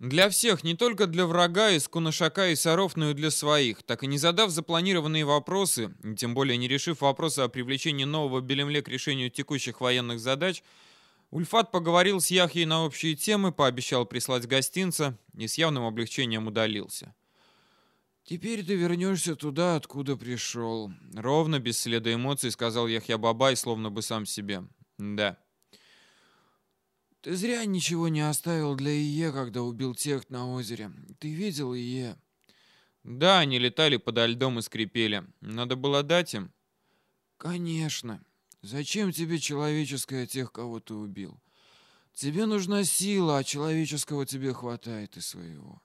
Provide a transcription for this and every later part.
Для всех, не только для врага из Кунашака и Саров, но и для своих. Так и не задав запланированные вопросы, тем более не решив вопросы о привлечении нового Белемле к решению текущих военных задач, Ульфат поговорил с Яхьей на общие темы, пообещал прислать гостинца и с явным облегчением удалился. «Теперь ты вернешься туда, откуда пришел», — ровно, без следа эмоций, сказал Яхья Бабай, словно бы сам себе. «Да». Ты зря ничего не оставил для Ие, когда убил тех на озере. Ты видел Ие? Да, они летали подо льдом и скрипели. Надо было дать им? Конечно. Зачем тебе человеческое тех, кого ты убил? Тебе нужна сила, а человеческого тебе хватает и своего.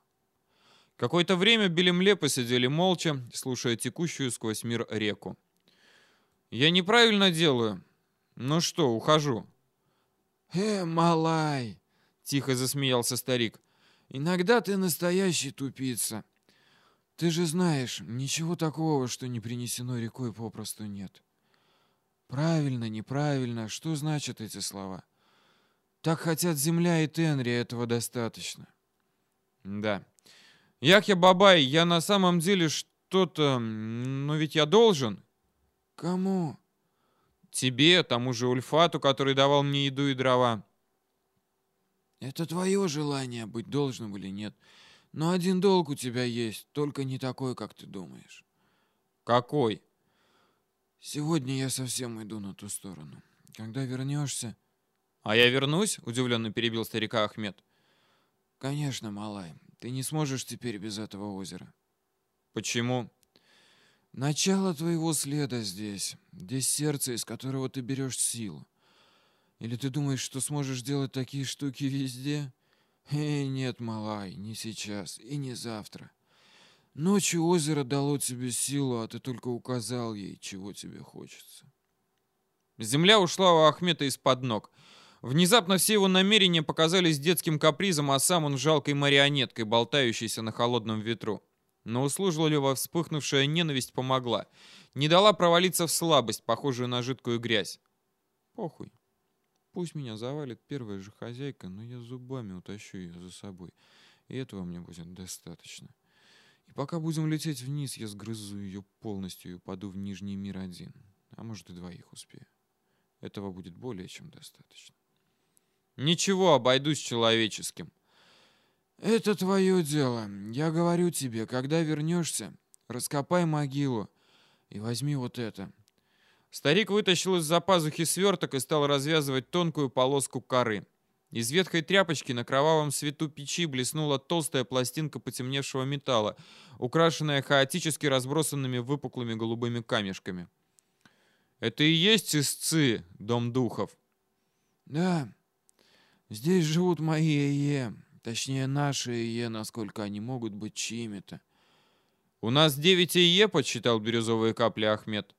Какое-то время Белемле посидели молча, слушая текущую сквозь мир реку. «Я неправильно делаю. Ну что, ухожу». «Э, малай!» — тихо засмеялся старик. «Иногда ты настоящий тупица. Ты же знаешь, ничего такого, что не принесено рекой, попросту нет. Правильно, неправильно, что значат эти слова? Так хотят земля и Тенри, этого достаточно». «Да. Яхья Бабай, я на самом деле что-то... Но ведь я должен». «Кому?» Тебе, тому же Ульфату, который давал мне еду и дрова. Это твое желание, быть должным или нет. Но один долг у тебя есть, только не такой, как ты думаешь. Какой? Сегодня я совсем иду на ту сторону. Когда вернешься... А я вернусь? Удивленно перебил старика Ахмед. Конечно, Малай. Ты не сможешь теперь без этого озера. Почему? Начало твоего следа здесь. Здесь сердце, из которого ты берешь силу. Или ты думаешь, что сможешь делать такие штуки везде? Эй, нет, малай, не сейчас и не завтра. Ночью озеро дало тебе силу, а ты только указал ей, чего тебе хочется. Земля ушла у Ахмета из-под ног. Внезапно все его намерения показались детским капризом, а сам он жалкой марионеткой, болтающейся на холодном ветру. Но услужливо вспыхнувшая ненависть помогла. Не дала провалиться в слабость, похожую на жидкую грязь. Похуй. Пусть меня завалит первая же хозяйка, но я зубами утащу ее за собой. И этого мне будет достаточно. И пока будем лететь вниз, я сгрызу ее полностью и упаду в Нижний мир один. А может и двоих успею. Этого будет более чем достаточно. Ничего, обойдусь человеческим. «Это твое дело. Я говорю тебе, когда вернешься, раскопай могилу и возьми вот это». Старик вытащил из-за пазухи сверток и стал развязывать тонкую полоску коры. Из ветхой тряпочки на кровавом свету печи блеснула толстая пластинка потемневшего металла, украшенная хаотически разбросанными выпуклыми голубыми камешками. «Это и есть истцы, дом духов?» «Да. Здесь живут мои Е. Точнее, наши ИЕ, насколько они могут быть чьими-то. «У нас девять ИЕ», — подсчитал бирюзовые капли Ахмед.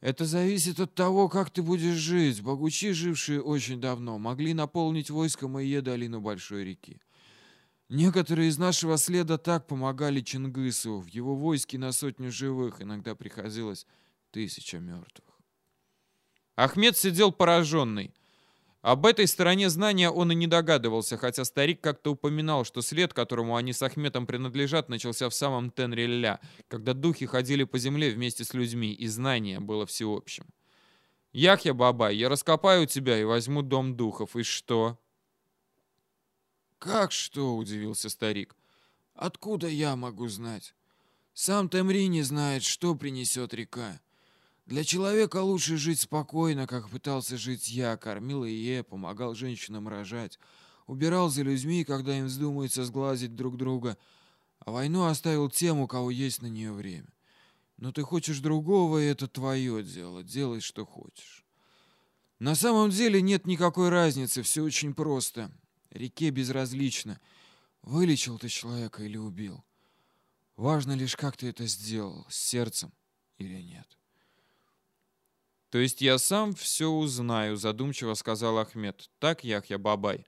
«Это зависит от того, как ты будешь жить. Богучи, жившие очень давно, могли наполнить войском ИЕ долину Большой реки. Некоторые из нашего следа так помогали Чингису. В его войске на сотню живых иногда приходилось тысяча мертвых. Ахмед сидел пораженный. Об этой стороне знания он и не догадывался, хотя старик как-то упоминал, что след, которому они с Ахметом принадлежат, начался в самом Тенрилля, когда духи ходили по земле вместе с людьми, и знание было всеобщим. «Яхья Бабай, я раскопаю тебя и возьму дом духов, и что?» «Как что?» — удивился старик. «Откуда я могу знать? Сам Темри не знает, что принесет река. Для человека лучше жить спокойно, как пытался жить я, кормил Ие, помогал женщинам рожать, убирал за людьми, когда им вздумается сглазить друг друга, а войну оставил тем, у кого есть на нее время. Но ты хочешь другого, и это твое дело, делай, что хочешь. На самом деле нет никакой разницы, все очень просто. Реке безразлично, вылечил ты человека или убил. Важно лишь, как ты это сделал, с сердцем или нет. «То есть я сам все узнаю», — задумчиво сказал Ахмед. «Так, Яхья Бабай?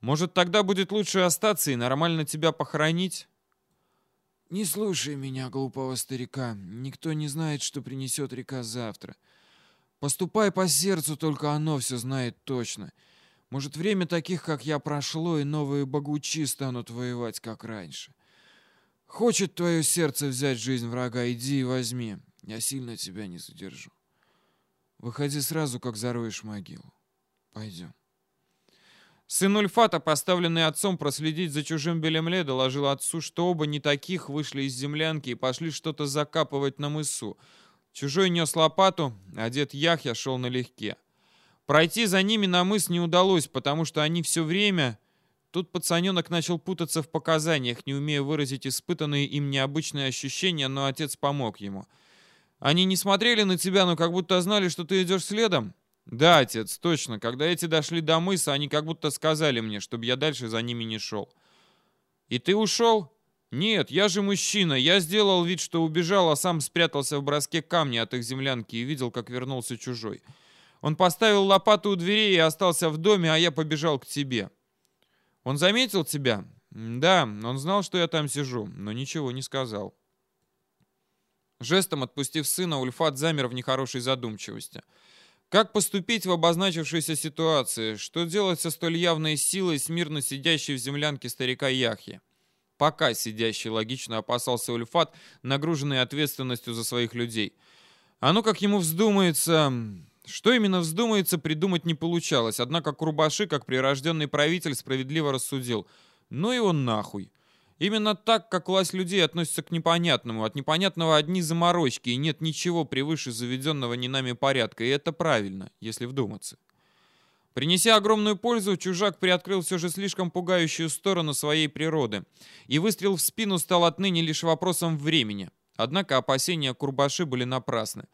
Может, тогда будет лучше остаться и нормально тебя похоронить?» «Не слушай меня, глупого старика. Никто не знает, что принесет река завтра. Поступай по сердцу, только оно все знает точно. Может, время таких, как я, прошло, и новые богучи станут воевать, как раньше. Хочет твое сердце взять жизнь врага, иди и возьми. Я сильно тебя не задержу. Выходи сразу, как зароешь могилу. Пойдем. Сын Ульфата, поставленный отцом проследить за чужим Белемле, доложил отцу, что оба не таких вышли из землянки и пошли что-то закапывать на мысу. Чужой нес лопату, а дед Яхья шел налегке. Пройти за ними на мыс не удалось, потому что они все время... Тут пацаненок начал путаться в показаниях, не умея выразить испытанные им необычные ощущения, но отец помог ему. «Они не смотрели на тебя, но как будто знали, что ты идешь следом?» «Да, отец, точно. Когда эти дошли до мыса, они как будто сказали мне, чтобы я дальше за ними не шел». «И ты ушел?» «Нет, я же мужчина. Я сделал вид, что убежал, а сам спрятался в броске камня от их землянки и видел, как вернулся чужой. Он поставил лопату у дверей и остался в доме, а я побежал к тебе». «Он заметил тебя?» «Да, он знал, что я там сижу, но ничего не сказал». Жестом отпустив сына, Ульфат замер в нехорошей задумчивости. Как поступить в обозначившейся ситуации? Что делать со столь явной силой, смирно сидящей в землянке старика Яхи? Пока сидящий логично опасался Ульфат, нагруженный ответственностью за своих людей. А ну как ему вздумается... Что именно вздумается, придумать не получалось, однако Курбаши, как прирожденный правитель, справедливо рассудил. Ну и он нахуй. Именно так, как власть людей относится к непонятному. От непонятного одни заморочки, и нет ничего превыше заведенного не нами порядка. И это правильно, если вдуматься. Принеся огромную пользу, чужак приоткрыл все же слишком пугающую сторону своей природы. И выстрел в спину стал отныне лишь вопросом времени. Однако опасения Курбаши были напрасны.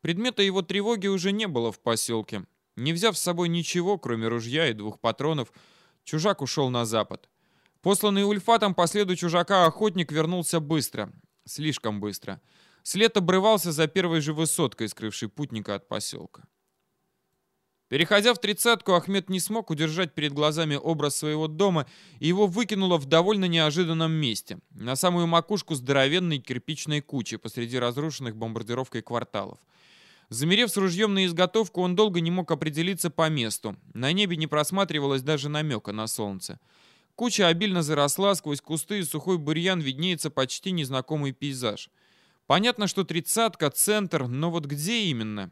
Предмета его тревоги уже не было в поселке. Не взяв с собой ничего, кроме ружья и двух патронов, чужак ушел на запад. Посланный Ульфатом по следу чужака охотник вернулся быстро. Слишком быстро. След обрывался за первой же высоткой, скрывшей путника от поселка. Переходя в тридцатку, Ахмед не смог удержать перед глазами образ своего дома, и его выкинуло в довольно неожиданном месте, на самую макушку здоровенной кирпичной кучи посреди разрушенных бомбардировкой кварталов. Замерев с ружьем на изготовку, он долго не мог определиться по месту. На небе не просматривалось даже намека на солнце. Куча обильно заросла, сквозь кусты и сухой бурьян виднеется почти незнакомый пейзаж. Понятно, что тридцатка, центр, но вот где именно?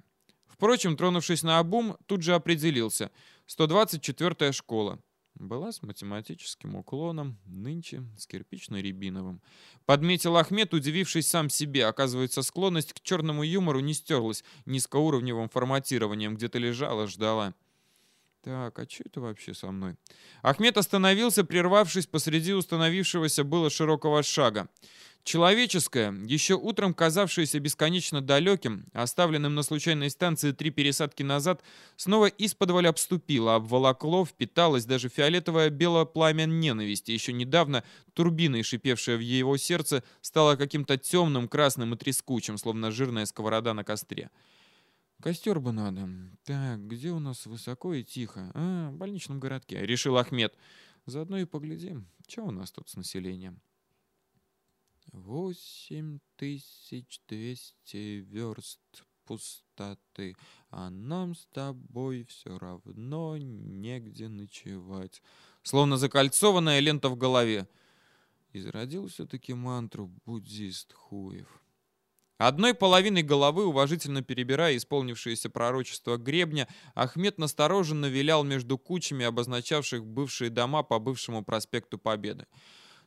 Впрочем, тронувшись на обум, тут же определился. 124-я школа. Была с математическим уклоном, нынче с кирпично-рябиновым. Подметил Ахмед, удивившись сам себе. Оказывается, склонность к черному юмору не стерлась низкоуровневым форматированием, где-то лежала, ждала. Так, а что это вообще со мной? Ахмед остановился, прервавшись посреди установившегося было широкого шага. Человеческое, еще утром казавшееся бесконечно далеким, оставленным на случайной станции три пересадки назад, снова исподволь обступило, обволокло, впиталось даже фиолетовое белое пламя ненависти. Еще недавно турбиной, шипевшая в его сердце, стала каким-то темным, красным и трескучим, словно жирная сковорода на костре. Костер бы надо. Так, где у нас высоко и тихо? А, в больничном городке, решил Ахмед. Заодно и поглядим, что у нас тут с населением. Восемь тысяч двести верст пустоты, а нам с тобой все равно негде ночевать. Словно закольцованная лента в голове. Изродил все-таки мантру буддист Хуев. Одной половиной головы, уважительно перебирая исполнившееся пророчество гребня, Ахмед настороженно вилял между кучами, обозначавших бывшие дома по бывшему проспекту Победы.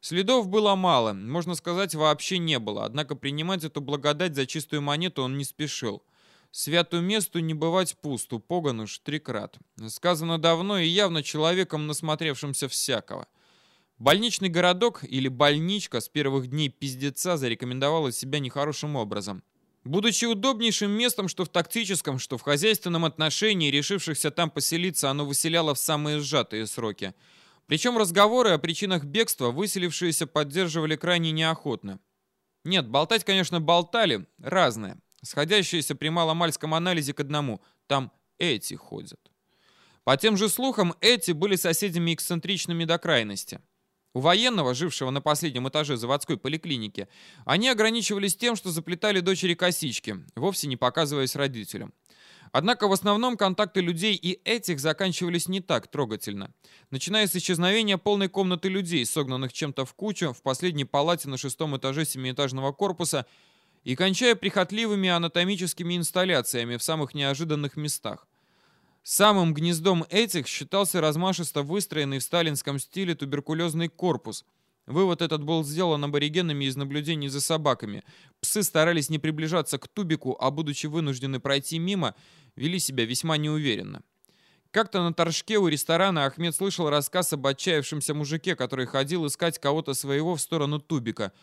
Следов было мало, можно сказать, вообще не было, однако принимать эту благодать за чистую монету он не спешил. Святую месту не бывать пусту, погон уж трикрат. Сказано давно и явно человеком, насмотревшимся всякого. Больничный городок или больничка с первых дней пиздеца зарекомендовала себя нехорошим образом. Будучи удобнейшим местом, что в тактическом, что в хозяйственном отношении, решившихся там поселиться, оно выселяло в самые сжатые сроки. Причем разговоры о причинах бегства выселившиеся поддерживали крайне неохотно. Нет, болтать, конечно, болтали, разное, сходящиеся при маломальском анализе к одному. Там эти ходят. По тем же слухам, эти были соседями эксцентричными до крайности. У военного, жившего на последнем этаже заводской поликлиники, они ограничивались тем, что заплетали дочери косички, вовсе не показываясь родителям. Однако в основном контакты людей и этих заканчивались не так трогательно. Начиная с исчезновения полной комнаты людей, согнанных чем-то в кучу, в последней палате на шестом этаже семиэтажного корпуса, и кончая прихотливыми анатомическими инсталляциями в самых неожиданных местах. Самым гнездом этих считался размашисто выстроенный в сталинском стиле туберкулезный корпус. Вывод этот был сделан аборигенами из наблюдений за собаками. Псы старались не приближаться к тубику, а будучи вынуждены пройти мимо, вели себя весьма неуверенно. Как-то на торжке у ресторана Ахмед слышал рассказ об отчаявшемся мужике, который ходил искать кого-то своего в сторону тубика.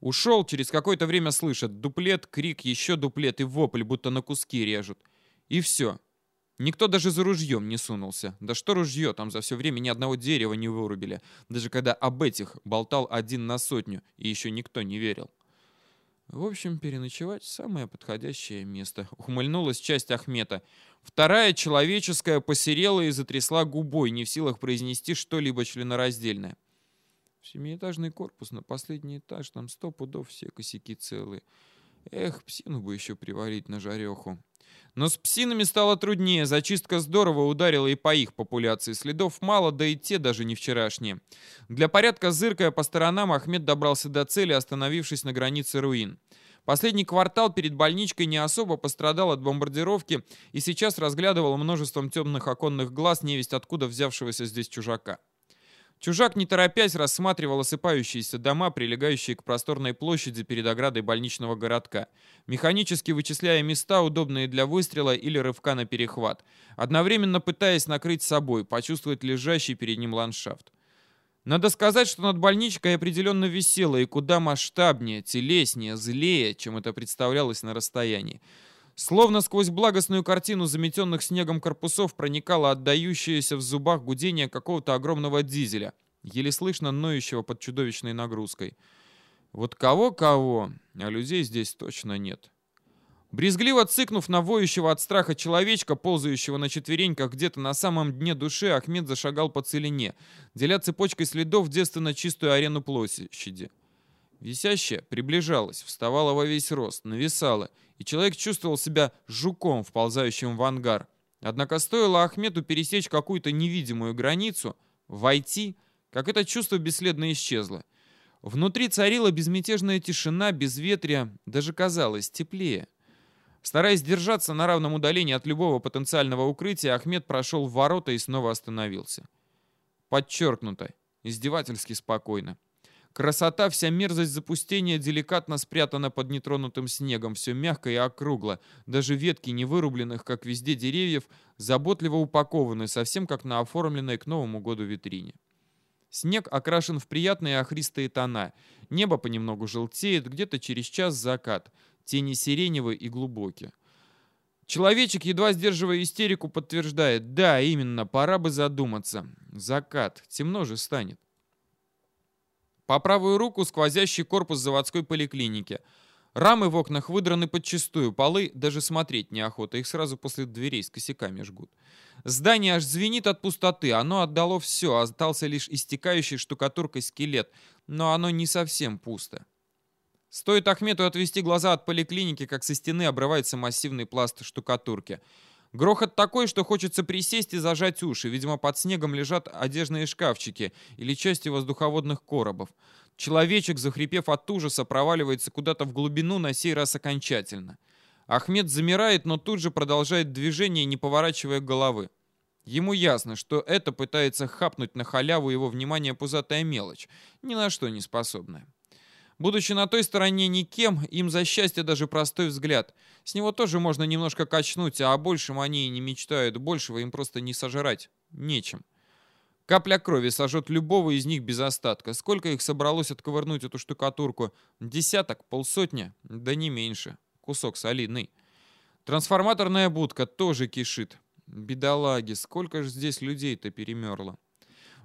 Ушел, через какое-то время слышит дуплет, крик, еще дуплет и вопль, будто на куски режут. И все. Никто даже за ружьем не сунулся. Да что ружье, там за все время ни одного дерева не вырубили. Даже когда об этих болтал один на сотню, и еще никто не верил. В общем, переночевать — самое подходящее место. Ухмыльнулась часть Ахмета. Вторая, человеческая, посерела и затрясла губой, не в силах произнести что-либо членораздельное. Семиэтажный корпус на последний этаж, там сто пудов все косяки целые. Эх, псину бы еще привалить на жареху. Но с псинами стало труднее, зачистка здорово ударила и по их популяции. Следов мало, да и те даже не вчерашние. Для порядка зыркая по сторонам, Ахмед добрался до цели, остановившись на границе руин. Последний квартал перед больничкой не особо пострадал от бомбардировки и сейчас разглядывал множеством темных оконных глаз невесть откуда взявшегося здесь чужака. Чужак, не торопясь, рассматривал осыпающиеся дома, прилегающие к просторной площади перед оградой больничного городка, механически вычисляя места, удобные для выстрела или рывка на перехват, одновременно пытаясь накрыть собой, почувствовать лежащий перед ним ландшафт. Надо сказать, что над больничкой определенно висело и куда масштабнее, телеснее, злее, чем это представлялось на расстоянии. Словно сквозь благостную картину заметенных снегом корпусов проникало отдающееся в зубах гудение какого-то огромного дизеля, еле слышно ноющего под чудовищной нагрузкой. Вот кого-кого, а людей здесь точно нет. Брезгливо цыкнув на воющего от страха человечка, ползающего на четвереньках где-то на самом дне души, Ахмед зашагал по целине, деля цепочкой следов девственно чистую арену площади. Висящая приближалась, вставала во весь рост, нависала, и человек чувствовал себя жуком, вползающим в ангар. Однако стоило Ахмету пересечь какую-то невидимую границу, войти, как это чувство бесследно исчезло. Внутри царила безмятежная тишина, безветрие, даже казалось теплее. Стараясь держаться на равном удалении от любого потенциального укрытия, Ахмед прошел в ворота и снова остановился. Подчеркнуто, издевательски спокойно. Красота, вся мерзость запустения деликатно спрятана под нетронутым снегом, все мягко и округло. Даже ветки невырубленных, как везде деревьев, заботливо упакованы, совсем как на оформленной к Новому году витрине. Снег окрашен в приятные охристые тона. Небо понемногу желтеет, где-то через час закат. Тени сиреневые и глубокие. Человечек, едва сдерживая истерику, подтверждает. Да, именно, пора бы задуматься. Закат. Темно же станет. По правую руку сквозящий корпус заводской поликлиники. Рамы в окнах выдраны подчистую, полы даже смотреть неохота, их сразу после дверей с косяками жгут. Здание аж звенит от пустоты, оно отдало все, остался лишь истекающий штукатуркой скелет, но оно не совсем пусто. Стоит Ахмету отвести глаза от поликлиники, как со стены обрывается массивный пласт штукатурки — Грохот такой, что хочется присесть и зажать уши. Видимо, под снегом лежат одежные шкафчики или части воздуховодных коробов. Человечек, захрипев от ужаса, проваливается куда-то в глубину, на сей раз окончательно. Ахмед замирает, но тут же продолжает движение, не поворачивая головы. Ему ясно, что это пытается хапнуть на халяву его внимание пузатая мелочь, ни на что не способная. Будучи на той стороне никем, им за счастье даже простой взгляд. С него тоже можно немножко качнуть, а о большем они и не мечтают. Большего им просто не сожрать. Нечем. Капля крови сожжет любого из них без остатка. Сколько их собралось отковырнуть эту штукатурку? Десяток? Полсотни? Да не меньше. Кусок солидный. Трансформаторная будка тоже кишит. Бедолаги, сколько же здесь людей-то перемерло.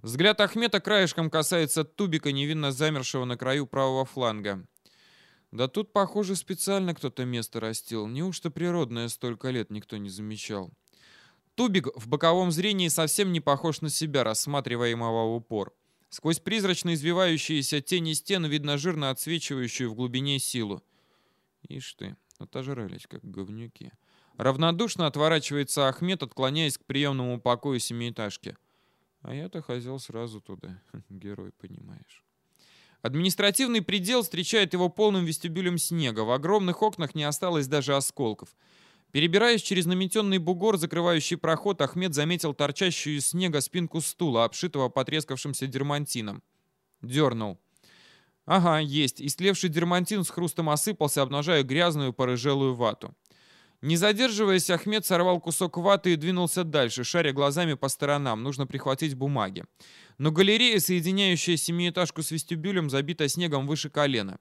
Взгляд Ахмета краешком касается тубика, невинно замершего на краю правого фланга. Да тут, похоже, специально кто-то место растил. Неужто природное столько лет никто не замечал? Тубик в боковом зрении совсем не похож на себя, рассматриваемого в упор. Сквозь призрачно извивающиеся тени стен видно жирно отсвечивающую в глубине силу. Ишь ты, отожрались, как говнюки. Равнодушно отворачивается Ахмед, отклоняясь к приемному покою семиэтажки. А я-то хотел сразу туда. Герой, понимаешь. Административный предел встречает его полным вестибюлем снега. В огромных окнах не осталось даже осколков. Перебираясь через наметенный бугор, закрывающий проход, Ахмед заметил торчащую из снега спинку стула, обшитого потрескавшимся дермантином. Дернул. Ага, есть. Истлевший дермантин с хрустом осыпался, обнажая грязную порыжелую вату. Не задерживаясь, Ахмед сорвал кусок ваты и двинулся дальше, шаря глазами по сторонам. Нужно прихватить бумаги. Но галерея, соединяющая семиэтажку с вестибюлем, забита снегом выше колена.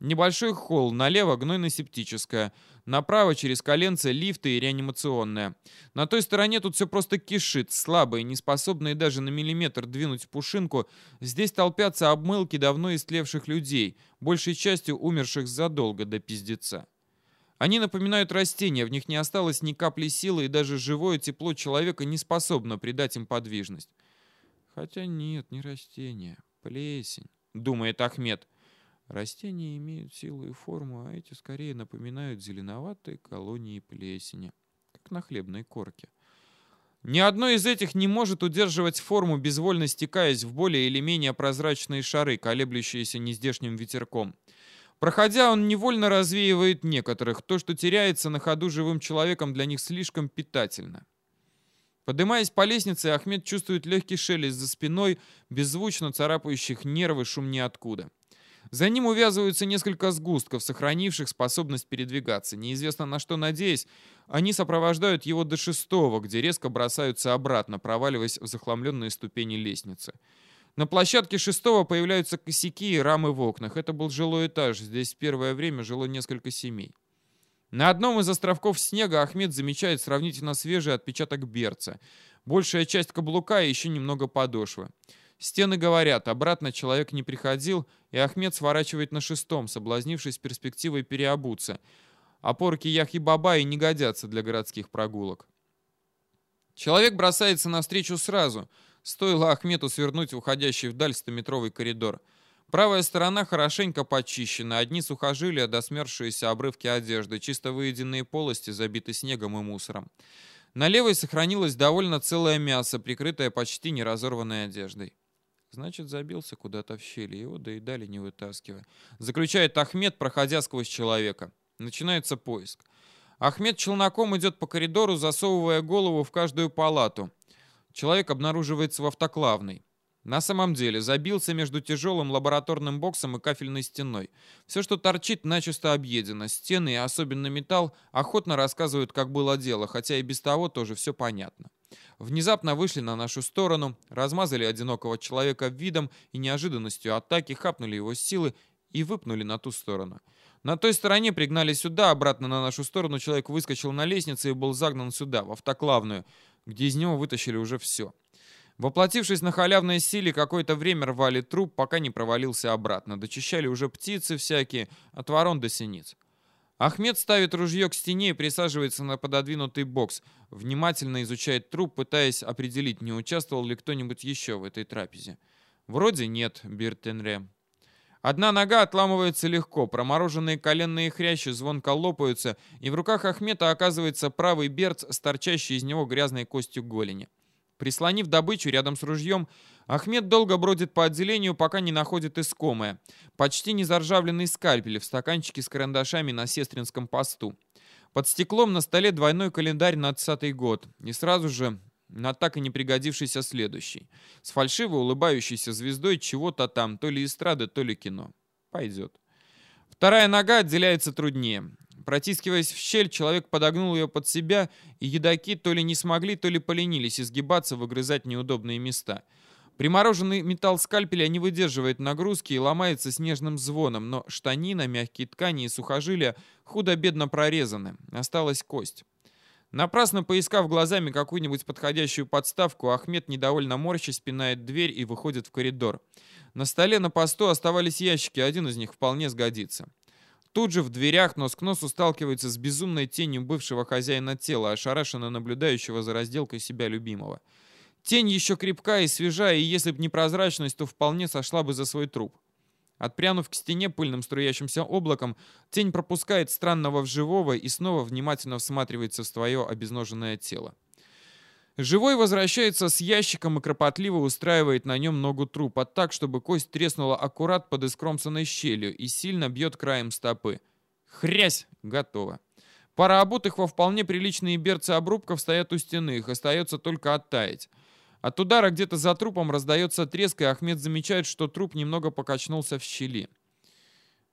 Небольшой холл, налево гнойно-септическая, направо через коленце лифты и реанимационная. На той стороне тут все просто кишит, слабые, неспособные даже на миллиметр двинуть пушинку. Здесь толпятся обмылки давно истлевших людей, большей частью умерших задолго до пиздеца. Они напоминают растения, в них не осталось ни капли силы, и даже живое тепло человека не способно придать им подвижность. Хотя нет, не растения, плесень, думает Ахмед. Растения имеют силу и форму, а эти скорее напоминают зеленоватые колонии плесени, как на хлебной корке. Ни одно из этих не может удерживать форму, безвольно стекаясь в более или менее прозрачные шары, колеблющиеся нездешним ветерком. Проходя, он невольно развеивает некоторых. То, что теряется на ходу живым человеком, для них слишком питательно. Поднимаясь по лестнице, Ахмед чувствует легкий шелест за спиной, беззвучно царапающих нервы шум ниоткуда. За ним увязываются несколько сгустков, сохранивших способность передвигаться. Неизвестно на что надеясь, они сопровождают его до шестого, где резко бросаются обратно, проваливаясь в захламленные ступени лестницы. На площадке шестого появляются косяки и рамы в окнах. Это был жилой этаж, здесь первое время жило несколько семей. На одном из островков снега Ахмед замечает сравнительно свежий отпечаток берца. Большая часть каблука и еще немного подошвы. Стены говорят, обратно человек не приходил, и Ахмед сворачивает на шестом, соблазнившись перспективой переобуться. Опорки Яхи-Баба и не годятся для городских прогулок. Человек бросается навстречу сразу. Стоило Ахмету свернуть в уходящий вдаль стометровый коридор. Правая сторона хорошенько почищена, одни сухожилия, досмерзшиеся обрывки одежды, чисто выеденные полости, забиты снегом и мусором. На левой сохранилось довольно целое мясо, прикрытое почти неразорванной одеждой. Значит, забился куда-то в щели, его доедали, не вытаскивая. Заключает Ахмед, проходя сквозь человека. Начинается поиск. Ахмед челноком идет по коридору, засовывая голову в каждую палату. Человек обнаруживается в автоклавной. На самом деле, забился между тяжелым лабораторным боксом и кафельной стеной. Все, что торчит, начисто объедено. Стены и особенно металл охотно рассказывают, как было дело, хотя и без того тоже все понятно. Внезапно вышли на нашу сторону, размазали одинокого человека видом и неожиданностью атаки, хапнули его силы и выпнули на ту сторону. На той стороне пригнали сюда, обратно на нашу сторону человек выскочил на лестнице и был загнан сюда, в автоклавную, где из него вытащили уже все. Воплотившись на халявной силе, какое-то время рвали труп, пока не провалился обратно. Дочищали уже птицы всякие, от ворон до синиц. Ахмед ставит ружье к стене и присаживается на пододвинутый бокс. Внимательно изучает труп, пытаясь определить, не участвовал ли кто-нибудь еще в этой трапезе. Вроде нет, Биртенре. Одна нога отламывается легко, промороженные коленные хрящи звонко лопаются, и в руках Ахмета оказывается правый берц с торчащей из него грязной костью голени. Прислонив добычу рядом с ружьем, Ахмед долго бродит по отделению, пока не находит искомое. Почти не заржавленный скальпель в стаканчике с карандашами на сестринском посту. Под стеклом на столе двойной календарь на 20 год. И сразу же на так и не пригодившийся следующий. С фальшиво улыбающейся звездой чего-то там, то ли эстрады, то ли кино. Пойдет. Вторая нога отделяется труднее. Протискиваясь в щель, человек подогнул ее под себя, и едаки то ли не смогли, то ли поленились изгибаться, выгрызать неудобные места. Примороженный металл скальпеля не выдерживает нагрузки и ломается снежным звоном, но штанина, мягкие ткани и сухожилия худо-бедно прорезаны. Осталась кость. Напрасно поискав глазами какую-нибудь подходящую подставку, Ахмед недовольно морщись спинает дверь и выходит в коридор. На столе на посту оставались ящики, один из них вполне сгодится. Тут же в дверях нос к носу сталкивается с безумной тенью бывшего хозяина тела, ошарашенно наблюдающего за разделкой себя любимого. Тень еще крепка и свежая, и если бы не прозрачность, то вполне сошла бы за свой труп. Отпрянув к стене пыльным струящимся облаком, тень пропускает странного в живого и снова внимательно всматривается в свое обезноженное тело. Живой возвращается с ящиком и кропотливо устраивает на нем ногу трупа так, чтобы кость треснула аккурат под искромсанной щелью и сильно бьет краем стопы. Хрясь! Готово. Пара обутых во вполне приличные берцы обрубков стоят у стены, их остается только оттаять. От удара где-то за трупом раздается треск, и Ахмед замечает, что труп немного покачнулся в щели.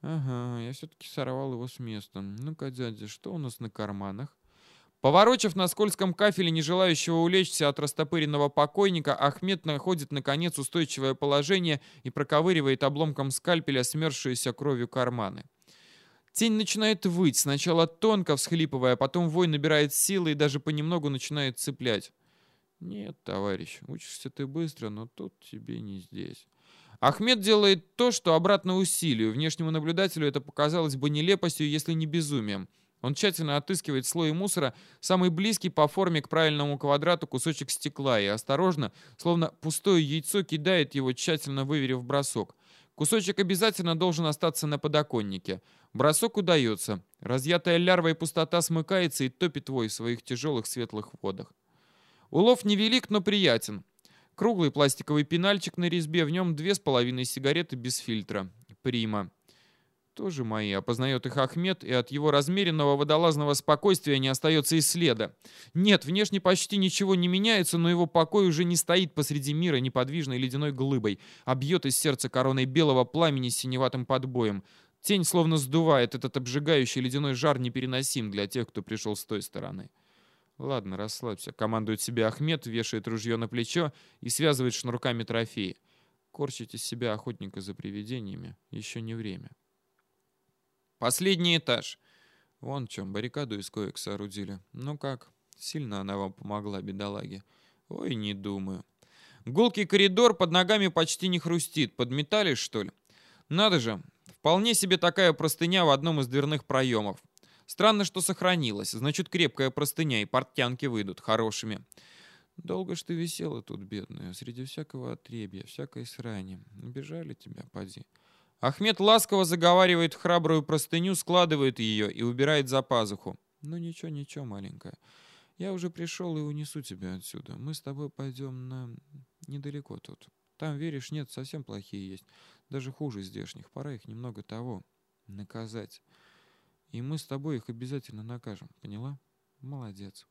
Ага, я все-таки сорвал его с места. Ну-ка, дядя, что у нас на карманах? Поворочив на скользком кафеле не желающего улечься от растопыренного покойника, Ахмед находит, наконец, устойчивое положение и проковыривает обломком скальпеля смерзшиеся кровью карманы. Тень начинает выть, сначала тонко всхлипывая, а потом вой набирает силы и даже понемногу начинает цеплять. Нет, товарищ, учишься ты быстро, но тут тебе не здесь. Ахмед делает то, что обратно усилию. Внешнему наблюдателю это показалось бы нелепостью, если не безумием. Он тщательно отыскивает слой мусора, самый близкий по форме к правильному квадрату кусочек стекла и осторожно, словно пустое яйцо, кидает его, тщательно выверив бросок. Кусочек обязательно должен остаться на подоконнике. Бросок удается. Разъятая лярва и пустота смыкается и топит твой в своих тяжелых светлых водах. Улов невелик, но приятен. Круглый пластиковый пенальчик на резьбе, в нем две с половиной сигареты без фильтра. Прима. Тоже мои, опознает их Ахмед, и от его размеренного водолазного спокойствия не остается и следа. Нет, внешне почти ничего не меняется, но его покой уже не стоит посреди мира неподвижной ледяной глыбой, а бьет из сердца короной белого пламени с синеватым подбоем. Тень словно сдувает, этот обжигающий ледяной жар непереносим для тех, кто пришел с той стороны. Ладно, расслабься. Командует себе Ахмед, вешает ружье на плечо и связывает шнурками трофеи. Корчить из себя охотника за привидениями еще не время. Последний этаж. Вон в чем, баррикаду из коек соорудили. Ну как, сильно она вам помогла, бедолаги? Ой, не думаю. Гулкий коридор под ногами почти не хрустит. Подметали, что ли? Надо же, вполне себе такая простыня в одном из дверных проемов. Странно, что сохранилась. Значит, крепкая простыня, и портянки выйдут хорошими. Долго ж ты висела тут, бедная, среди всякого отребья, всякой срани. Бежали тебя, поди. Ахмед ласково заговаривает храбрую простыню, складывает ее и убирает за пазуху. «Ну ничего, ничего, маленькая. Я уже пришел и унесу тебя отсюда. Мы с тобой пойдем на... недалеко тут. Там, веришь, нет, совсем плохие есть. Даже хуже здешних. Пора их немного того... наказать. И мы с тобой их обязательно накажем. Поняла? Молодец».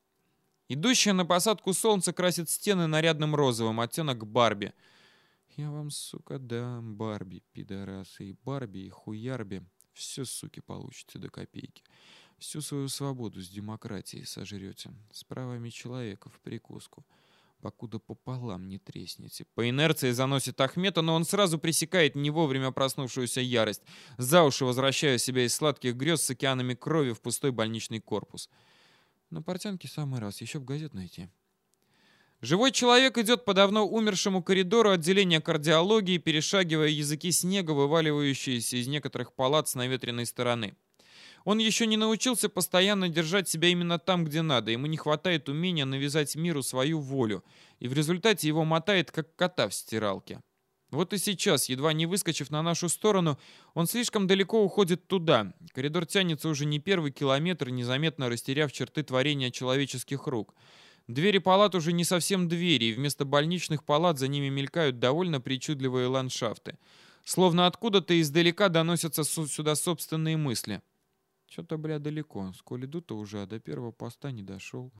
Идущее на посадку солнце красит стены нарядным розовым, оттенок Барби — я вам, сука, дам Барби, пидорасы, и Барби, и хуярби. Все, суки, получите до копейки. Всю свою свободу с демократией сожрете. С правами человека в прикуску. Покуда пополам не треснете. По инерции заносит Ахмета, но он сразу пресекает не вовремя проснувшуюся ярость, за уши возвращая себя из сладких грез с океанами крови в пустой больничный корпус. На портянке самый раз, еще в газет найти. Живой человек идет по давно умершему коридору отделения кардиологии, перешагивая языки снега, вываливающиеся из некоторых палат с наветренной стороны. Он еще не научился постоянно держать себя именно там, где надо. Ему не хватает умения навязать миру свою волю, и в результате его мотает, как кота в стиралке. Вот и сейчас, едва не выскочив на нашу сторону, он слишком далеко уходит туда. Коридор тянется уже не первый километр, незаметно растеряв черты творения человеческих рук — Двери палат уже не совсем двери, и вместо больничных палат за ними мелькают довольно причудливые ландшафты. Словно откуда-то издалека доносятся сюда собственные мысли. Что-то, бля, далеко. Сколь иду-то уже, а до первого поста не дошел.